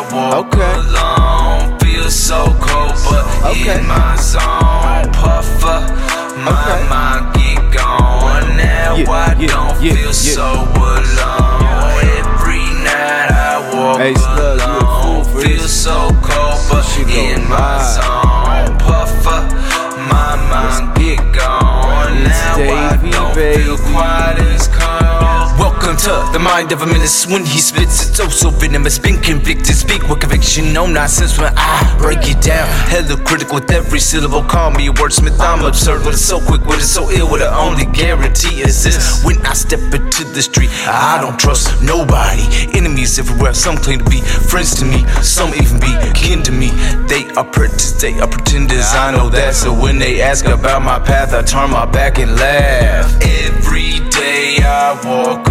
I walk Okay. alone. Feel so cold, but Okay. in my zone. Puffer, my Okay. mind get gone. Now Yeah, I yeah, don't yeah, feel yeah. so alone. Every night I walk Hey, Slug, you a fool alone. Feel so cold, but go in my zone. Puffer, my mind get gone. Now I don't feel quite as cold. The mind of a menace. When he spits, it's oh so venomous. Been convicted, speak with conviction. No nonsense when I break it down. Hella critical with every syllable. Call me a wordsmith. I'm absurd, but it's so quick, but it's so ill. What the only guarantee is this: when I step into the street, I don't trust nobody. Enemies everywhere. Some claim to be friends to me. Some even be kin to me. They are predators, they are pretenders. I know that. So when they ask about my path, I turn my back and laugh. Every day I walk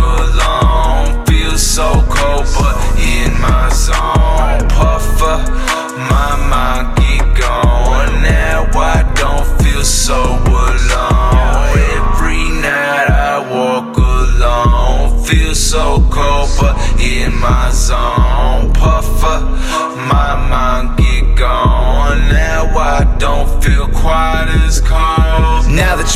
so cold, but in my zone. Puffer, my mind get gone. Now I don't feel so alone. Every night I walk alone, feel so cold, but in my zone. Puffer, my mind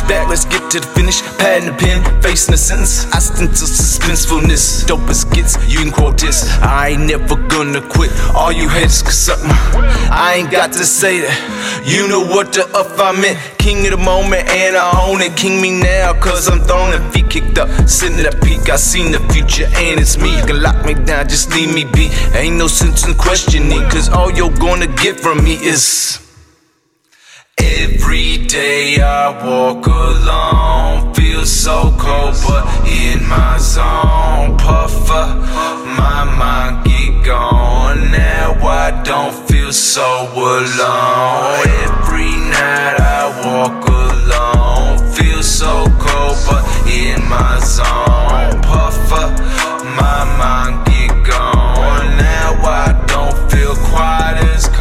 cold. Now that you're back, let's get to the finish. Pad and a pen, facing the sentence. I stint to suspensefulness. Dope as gets, you can quote this. I ain't never gonna quit. All you haters can suck my. I ain't got to say that. You know what the up I meant. King of the moment, and I own it. King me now, cause I'm thrown and feet kicked up. Sitting at that peak, I seen the future, and it's me. You can lock me down, just leave me be. Ain't no sense in questioning, cause all you're gonna get from me is. Every day I walk alone, feel so cold, but in my zone. Puffer, my mind get gone. Now I don't feel so alone.